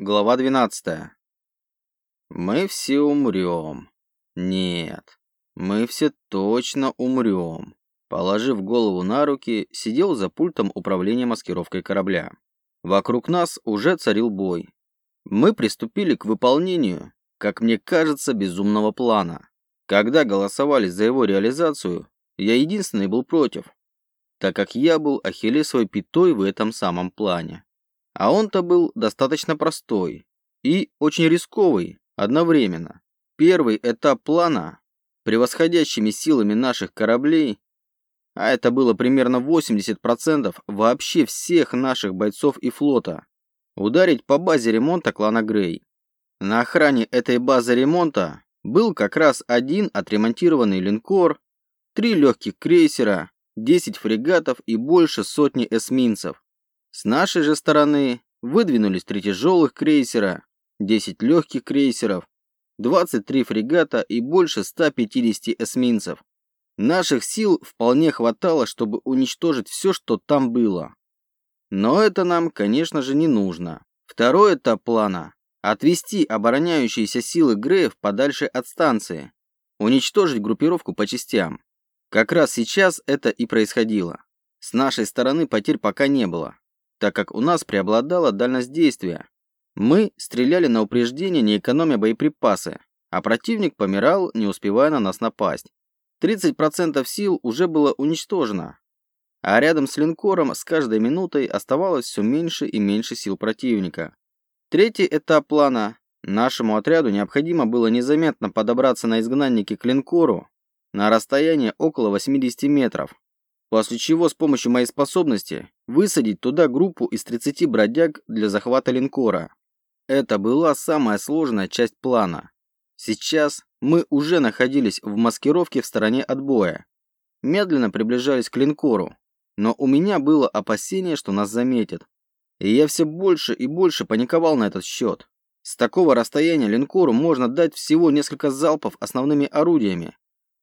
Глава 12. Мы все умрем. Нет, мы все точно умрем. Положив голову на руки, сидел за пультом управления маскировкой корабля. Вокруг нас уже царил бой. Мы приступили к выполнению, как мне кажется, безумного плана. Когда голосовали за его реализацию, я единственный был против, так как я был ахиллесовой пятой в этом самом плане. А он-то был достаточно простой и очень рисковый одновременно. Первый этап плана, превосходящими силами наших кораблей, а это было примерно 80% вообще всех наших бойцов и флота, ударить по базе ремонта клана Грей. На охране этой базы ремонта был как раз один отремонтированный линкор, три легких крейсера, 10 фрегатов и больше сотни эсминцев. С нашей же стороны выдвинулись три тяжелых крейсера, 10 легких крейсеров, 23 фрегата и больше 150 эсминцев. Наших сил вполне хватало, чтобы уничтожить все, что там было. Но это нам, конечно же, не нужно. Второй этап плана – отвести обороняющиеся силы Греев подальше от станции, уничтожить группировку по частям. Как раз сейчас это и происходило. С нашей стороны потерь пока не было так как у нас преобладала дальность действия. Мы стреляли на упреждение, не экономя боеприпасы, а противник помирал, не успевая на нас напасть. 30% сил уже было уничтожено, а рядом с линкором с каждой минутой оставалось все меньше и меньше сил противника. Третий этап плана. Нашему отряду необходимо было незаметно подобраться на изгнаннике к линкору на расстояние около 80 метров, После чего с помощью моей способности высадить туда группу из 30 бродяг для захвата линкора. Это была самая сложная часть плана. Сейчас мы уже находились в маскировке в стороне от боя. Медленно приближались к линкору, но у меня было опасение, что нас заметят. И я все больше и больше паниковал на этот счет. С такого расстояния линкору можно дать всего несколько залпов основными орудиями,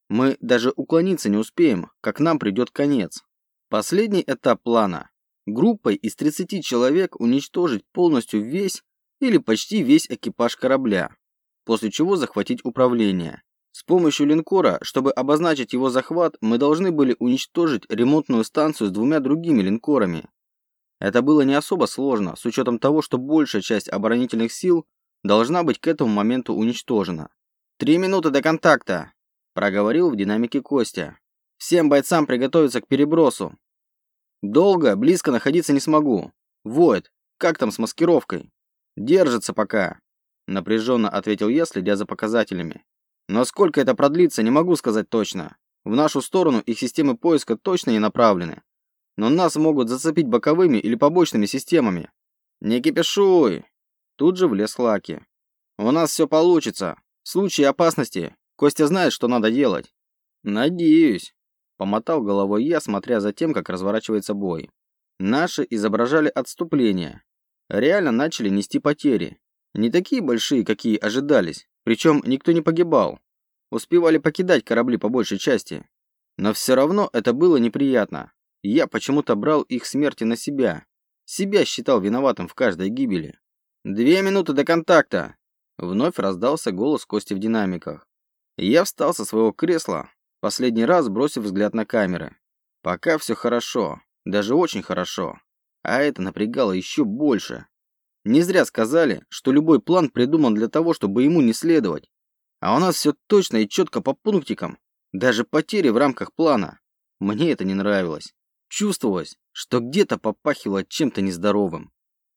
мы даже уклониться не успеем, как нам придет конец. Последний этап плана. Группой из 30 человек уничтожить полностью весь или почти весь экипаж корабля, после чего захватить управление. С помощью линкора, чтобы обозначить его захват, мы должны были уничтожить ремонтную станцию с двумя другими линкорами. Это было не особо сложно, с учетом того, что большая часть оборонительных сил должна быть к этому моменту уничтожена. «Три минуты до контакта!» проговорил в динамике Костя. Всем бойцам приготовиться к перебросу. Долго, близко находиться не смогу. Воет, как там с маскировкой? Держится пока, напряженно ответил я, следя за показателями. Но сколько это продлится, не могу сказать точно. В нашу сторону их системы поиска точно не направлены. Но нас могут зацепить боковыми или побочными системами. Не кипишуй. Тут же влез Лаки. У нас все получится. В случае опасности Костя знает, что надо делать. Надеюсь. Помотал головой я, смотря за тем, как разворачивается бой. Наши изображали отступление. Реально начали нести потери. Не такие большие, какие ожидались. Причем никто не погибал. Успевали покидать корабли по большей части. Но все равно это было неприятно. Я почему-то брал их смерти на себя. Себя считал виноватым в каждой гибели. «Две минуты до контакта!» Вновь раздался голос Кости в динамиках. Я встал со своего кресла, последний раз бросив взгляд на камеры. Пока все хорошо, даже очень хорошо. А это напрягало еще больше. Не зря сказали, что любой план придуман для того, чтобы ему не следовать. А у нас все точно и четко по пунктикам. Даже потери в рамках плана. Мне это не нравилось. Чувствовалось, что где-то попахивало чем-то нездоровым.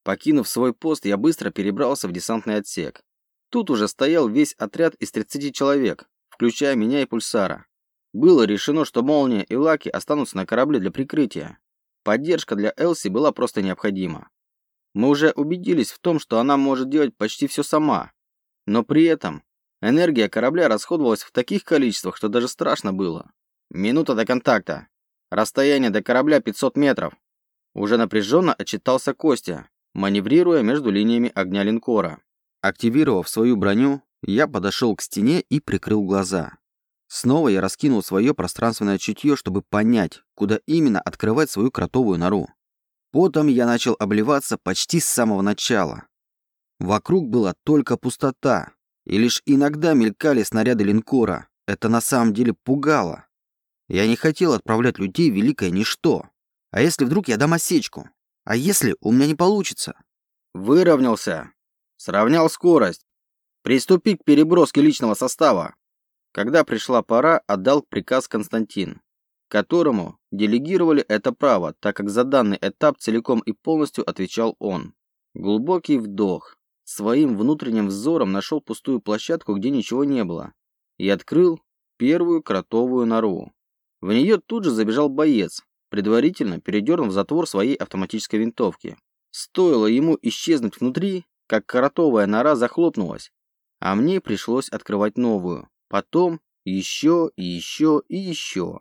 Покинув свой пост, я быстро перебрался в десантный отсек. Тут уже стоял весь отряд из 30 человек, включая меня и Пульсара. Было решено, что Молния и Лаки останутся на корабле для прикрытия. Поддержка для Элси была просто необходима. Мы уже убедились в том, что она может делать почти все сама. Но при этом энергия корабля расходовалась в таких количествах, что даже страшно было. Минута до контакта. Расстояние до корабля 500 метров. Уже напряженно отчитался Костя, маневрируя между линиями огня линкора. Активировав свою броню, я подошел к стене и прикрыл глаза. Снова я раскинул свое пространственное чутье, чтобы понять, куда именно открывать свою кротовую нору. Потом я начал обливаться почти с самого начала. Вокруг была только пустота, и лишь иногда мелькали снаряды линкора. Это на самом деле пугало. Я не хотел отправлять людей в великое ничто. А если вдруг я дам осечку? А если у меня не получится? Выровнялся. Сравнял скорость. Приступи к переброске личного состава. Когда пришла пора, отдал приказ Константин, которому делегировали это право, так как за данный этап целиком и полностью отвечал он. Глубокий вдох. Своим внутренним взором нашел пустую площадку, где ничего не было, и открыл первую кротовую нору. В нее тут же забежал боец, предварительно передернув затвор своей автоматической винтовки. Стоило ему исчезнуть внутри, как кротовая нора захлопнулась, а мне пришлось открывать новую. Потом еще и еще и еще.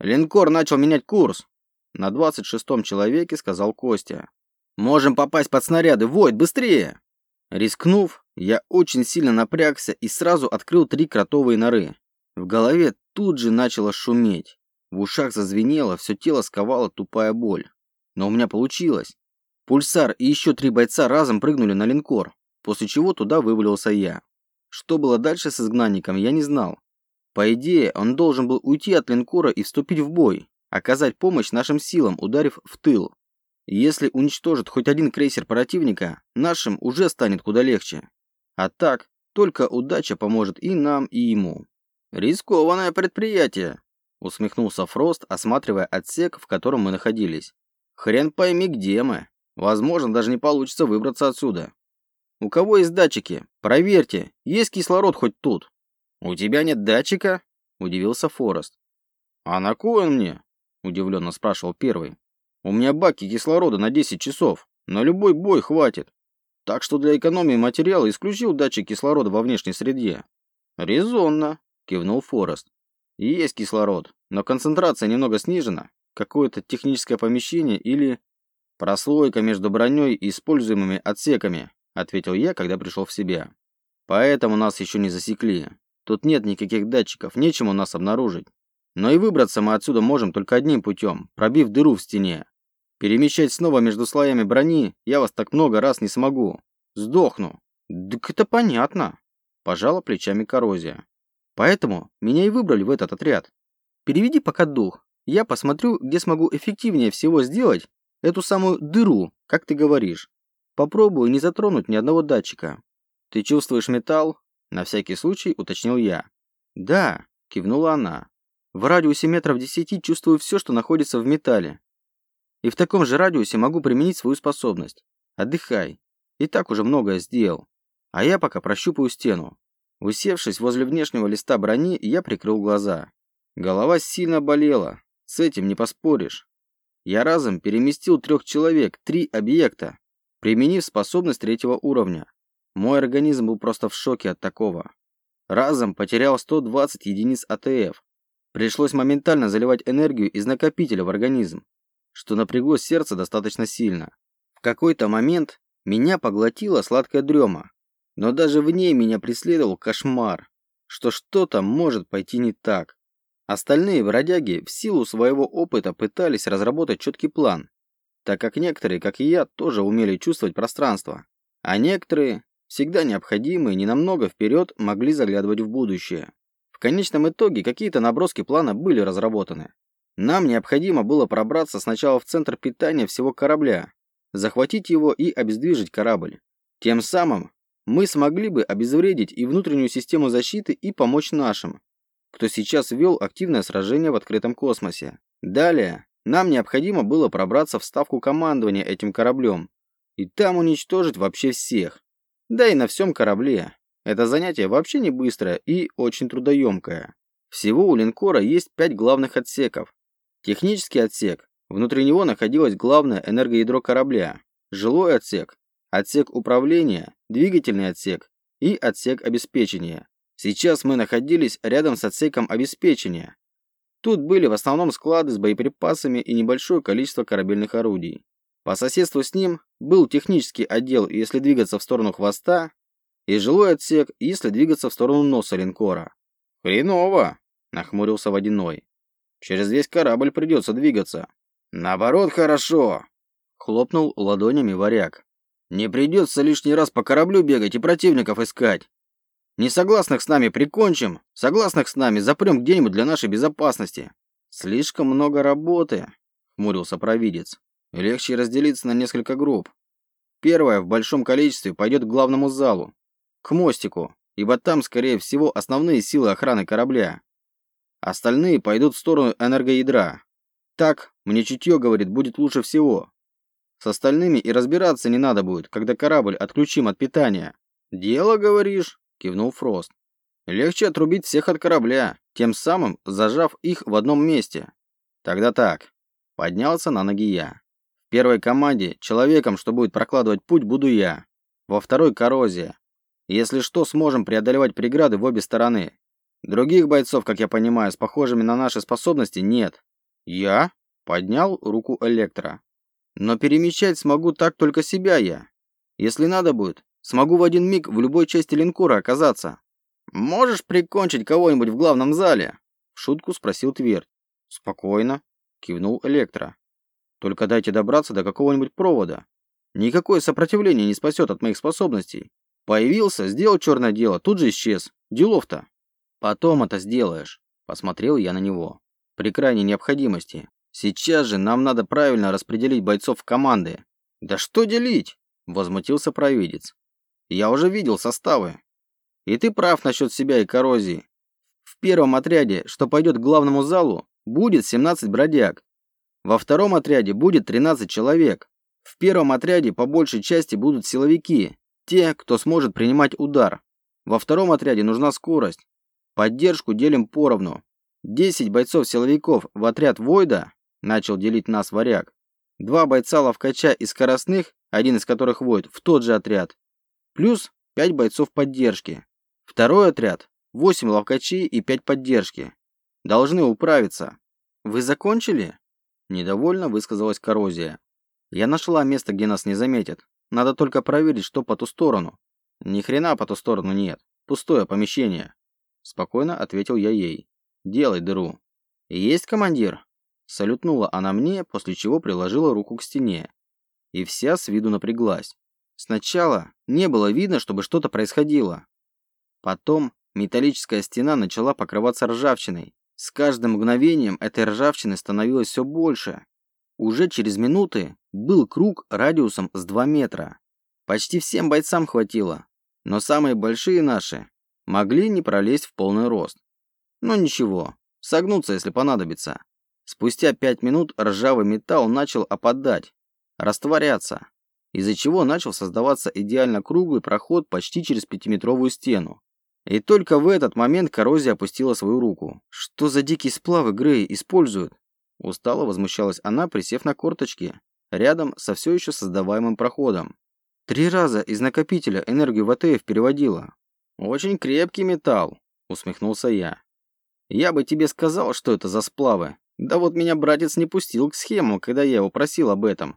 Линкор начал менять курс. На двадцать шестом человеке сказал Костя. Можем попасть под снаряды. Войд, быстрее! Рискнув, я очень сильно напрягся и сразу открыл три кротовые норы. В голове тут же начало шуметь. В ушах зазвенело, все тело сковало тупая боль. Но у меня получилось. Пульсар и еще три бойца разом прыгнули на линкор, после чего туда вывалился я. Что было дальше с изгнанником, я не знал. По идее, он должен был уйти от линкора и вступить в бой, оказать помощь нашим силам, ударив в тыл. Если уничтожит хоть один крейсер противника, нашим уже станет куда легче. А так, только удача поможет и нам, и ему. Рискованное предприятие, усмехнулся Фрост, осматривая отсек, в котором мы находились. Хрен пойми, где мы. Возможно, даже не получится выбраться отсюда. У кого есть датчики? Проверьте, есть кислород хоть тут. У тебя нет датчика? Удивился Форест. А на кой он мне? Удивленно спрашивал первый. У меня баки кислорода на 10 часов. На любой бой хватит. Так что для экономии материала исключил датчик кислорода во внешней среде. Резонно, кивнул Форест. Есть кислород, но концентрация немного снижена. Какое-то техническое помещение или прослойка между броней и используемыми отсеками, ответил я, когда пришел в себя. Поэтому нас еще не засекли. Тут нет никаких датчиков, нечему нас обнаружить. Но и выбраться мы отсюда можем только одним путем, пробив дыру в стене. Перемещать снова между слоями брони я вас так много раз не смогу. Сдохну. Так это понятно. Пожала плечами коррозия. Поэтому меня и выбрали в этот отряд. Переведи пока дух. Я посмотрю, где смогу эффективнее всего сделать эту самую дыру, как ты говоришь. Попробую не затронуть ни одного датчика. Ты чувствуешь металл? На всякий случай уточнил я. Да, кивнула она. В радиусе метров десяти чувствую все, что находится в металле. И в таком же радиусе могу применить свою способность. Отдыхай. И так уже многое сделал. А я пока прощупаю стену. Усевшись возле внешнего листа брони, я прикрыл глаза. Голова сильно болела. С этим не поспоришь. Я разом переместил трех человек, три объекта, применив способность третьего уровня. Мой организм был просто в шоке от такого. Разом потерял 120 единиц АТФ. Пришлось моментально заливать энергию из накопителя в организм, что напрягло сердце достаточно сильно. В какой-то момент меня поглотила сладкая дрема, но даже в ней меня преследовал кошмар, что что-то может пойти не так. Остальные бродяги в силу своего опыта пытались разработать четкий план, так как некоторые, как и я, тоже умели чувствовать пространство, а некоторые всегда необходимые, ненамного вперед могли заглядывать в будущее. В конечном итоге какие-то наброски плана были разработаны. Нам необходимо было пробраться сначала в центр питания всего корабля, захватить его и обездвижить корабль. Тем самым мы смогли бы обезвредить и внутреннюю систему защиты и помочь нашим, кто сейчас вел активное сражение в открытом космосе. Далее, нам необходимо было пробраться в ставку командования этим кораблем и там уничтожить вообще всех. Да и на всем корабле. Это занятие вообще не быстрое и очень трудоемкое. Всего у линкора есть пять главных отсеков. Технический отсек. Внутри него находилось главное энергоядро корабля. Жилой отсек. Отсек управления. Двигательный отсек. И отсек обеспечения. Сейчас мы находились рядом с отсеком обеспечения. Тут были в основном склады с боеприпасами и небольшое количество корабельных орудий. По соседству с ним был технический отдел, если двигаться в сторону хвоста, и жилой отсек, если двигаться в сторону носа линкора. «Хреново!» – нахмурился Водяной. «Через весь корабль придется двигаться». «Наоборот, хорошо!» – хлопнул ладонями варяг. Не придется лишний раз по кораблю бегать и противников искать. Несогласных с нами прикончим, согласных с нами запрем где-нибудь для нашей безопасности. Слишком много работы, хмурился провидец. Легче разделиться на несколько групп. Первая в большом количестве пойдет к главному залу, к мостику, ибо там, скорее всего, основные силы охраны корабля. Остальные пойдут в сторону энергоядра. Так, мне чутье говорит, будет лучше всего. С остальными и разбираться не надо будет, когда корабль отключим от питания. Дело, говоришь? Кивнул Фрост. Легче отрубить всех от корабля, тем самым зажав их в одном месте. Тогда так. Поднялся на ноги я. В первой команде человеком, что будет прокладывать путь, буду я. Во второй коррозия. Если что, сможем преодолевать преграды в обе стороны. Других бойцов, как я понимаю, с похожими на наши способности нет. Я поднял руку Электро. Но перемещать смогу так только себя я. Если надо будет, Смогу в один миг в любой части линкора оказаться. Можешь прикончить кого-нибудь в главном зале? В шутку спросил Твердь. Спокойно, кивнул Электро. Только дайте добраться до какого-нибудь провода. Никакое сопротивление не спасет от моих способностей. Появился, сделал черное дело, тут же исчез. Делов-то. Потом это сделаешь. Посмотрел я на него. При крайней необходимости. Сейчас же нам надо правильно распределить бойцов в команды. Да что делить? Возмутился провидец. Я уже видел составы. И ты прав насчет себя и коррозии. В первом отряде, что пойдет к главному залу, будет 17 бродяг. Во втором отряде будет 13 человек. В первом отряде по большей части будут силовики, те, кто сможет принимать удар. Во втором отряде нужна скорость. Поддержку делим поровну. 10 бойцов-силовиков в отряд Войда, начал делить нас варяг. Два бойца ловкача и скоростных, один из которых Войд, в тот же отряд. Плюс 5 бойцов поддержки. Второй отряд – 8 ловкачей и 5 поддержки. Должны управиться. Вы закончили? Недовольно высказалась коррозия. Я нашла место, где нас не заметят. Надо только проверить, что по ту сторону. Ни хрена по ту сторону нет. Пустое помещение. Спокойно ответил я ей. Делай дыру. Есть командир? Салютнула она мне, после чего приложила руку к стене. И вся с виду напряглась. Сначала не было видно, чтобы что-то происходило. Потом металлическая стена начала покрываться ржавчиной. С каждым мгновением этой ржавчины становилось все больше. Уже через минуты был круг радиусом с 2 метра. Почти всем бойцам хватило, но самые большие наши могли не пролезть в полный рост. Но ничего, согнуться, если понадобится. Спустя 5 минут ржавый металл начал опадать, растворяться из-за чего начал создаваться идеально круглый проход почти через пятиметровую стену. И только в этот момент коррозия опустила свою руку. «Что за дикие сплавы Грей используют?» Устало возмущалась она, присев на корточки, рядом со все еще создаваемым проходом. «Три раза из накопителя энергию в АТФ переводила». «Очень крепкий металл», усмехнулся я. «Я бы тебе сказал, что это за сплавы. Да вот меня братец не пустил к схему, когда я его просил об этом.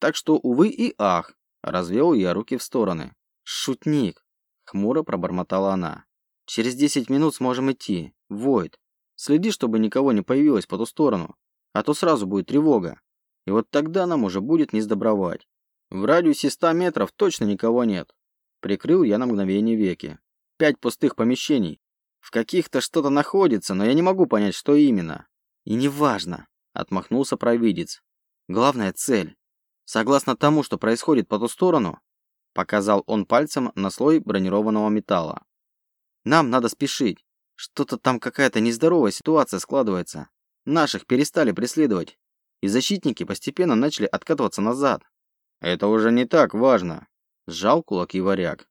Так что, увы и ах, развел я руки в стороны. Шутник, хмуро пробормотала она. Через десять минут сможем идти. Войд, следи, чтобы никого не появилось по ту сторону, а то сразу будет тревога. И вот тогда нам уже будет не сдобровать. В радиусе ста метров точно никого нет. Прикрыл я на мгновение веки. Пять пустых помещений. В каких-то что-то находится, но я не могу понять, что именно. И неважно, отмахнулся провидец. Главная цель. Согласно тому, что происходит по ту сторону, показал он пальцем на слой бронированного металла. Нам надо спешить. Что-то там какая-то нездоровая ситуация складывается. Наших перестали преследовать, и защитники постепенно начали откатываться назад. Это уже не так важно, сжал кулаки варяг.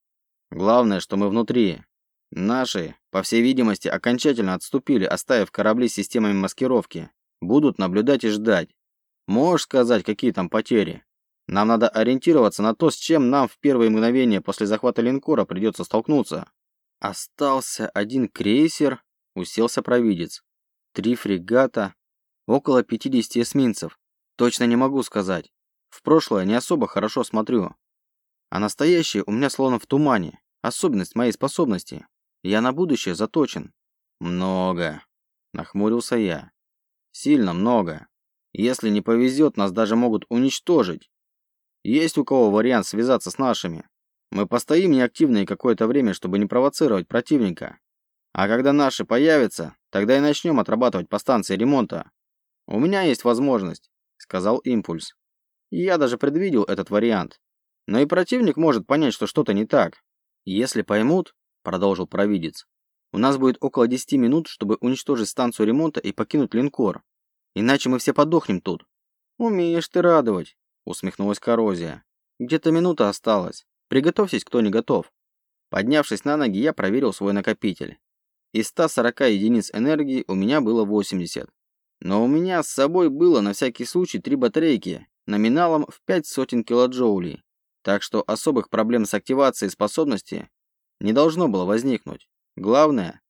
Главное, что мы внутри. Наши, по всей видимости, окончательно отступили, оставив корабли с системами маскировки. Будут наблюдать и ждать. Можешь сказать, какие там потери? Нам надо ориентироваться на то, с чем нам в первые мгновения после захвата линкора придется столкнуться. Остался один крейсер, уселся провидец. Три фрегата, около 50 эсминцев. Точно не могу сказать. В прошлое не особо хорошо смотрю. А настоящее у меня словно в тумане. Особенность моей способности. Я на будущее заточен. Много. Нахмурился я. Сильно много. Если не повезет, нас даже могут уничтожить. Есть у кого вариант связаться с нашими? Мы постоим неактивные какое-то время, чтобы не провоцировать противника. А когда наши появятся, тогда и начнем отрабатывать по станции ремонта. У меня есть возможность, сказал Импульс. Я даже предвидел этот вариант. Но и противник может понять, что что-то не так. Если поймут, продолжил провидец, у нас будет около 10 минут, чтобы уничтожить станцию ремонта и покинуть линкор. Иначе мы все подохнем тут. Умеешь ты радовать, усмехнулась коррозия. Где-то минута осталась. Приготовьтесь, кто не готов. Поднявшись на ноги, я проверил свой накопитель. Из 140 единиц энергии у меня было 80. Но у меня с собой было на всякий случай три батарейки номиналом в 5 сотен килоджоулей. Так что особых проблем с активацией способности не должно было возникнуть. Главное,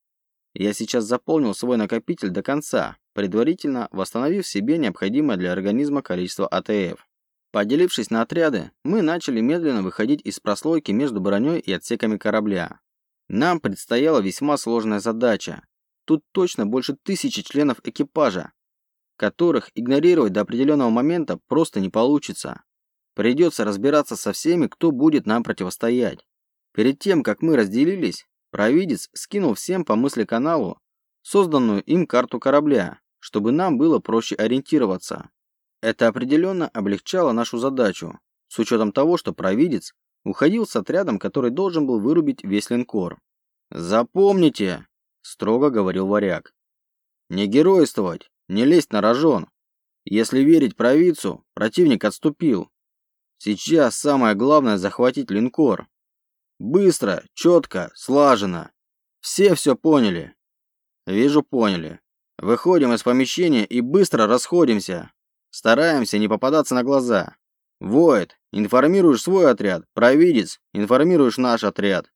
я сейчас заполнил свой накопитель до конца, предварительно восстановив себе необходимое для организма количество АТФ. Поделившись на отряды, мы начали медленно выходить из прослойки между броней и отсеками корабля. Нам предстояла весьма сложная задача. Тут точно больше тысячи членов экипажа, которых игнорировать до определенного момента просто не получится. Придется разбираться со всеми, кто будет нам противостоять. Перед тем, как мы разделились, провидец скинул всем по мысли каналу созданную им карту корабля, чтобы нам было проще ориентироваться. Это определенно облегчало нашу задачу, с учетом того, что провидец уходил с отрядом, который должен был вырубить весь линкор. «Запомните!» – строго говорил варяг. «Не геройствовать, не лезть на рожон. Если верить провидцу, противник отступил. Сейчас самое главное – захватить линкор. Быстро, четко, слаженно. Все все поняли?» «Вижу, поняли. Выходим из помещения и быстро расходимся. Стараемся не попадаться на глаза. Воид, информируешь свой отряд, провидец, информируешь наш отряд.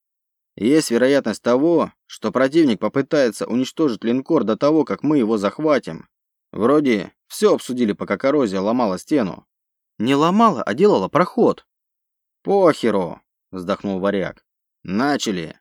Есть вероятность того, что противник попытается уничтожить линкор до того, как мы его захватим. Вроде все обсудили, пока коррозия ломала стену. Не ломала, а делала проход. Похеру, вздохнул варяг. Начали.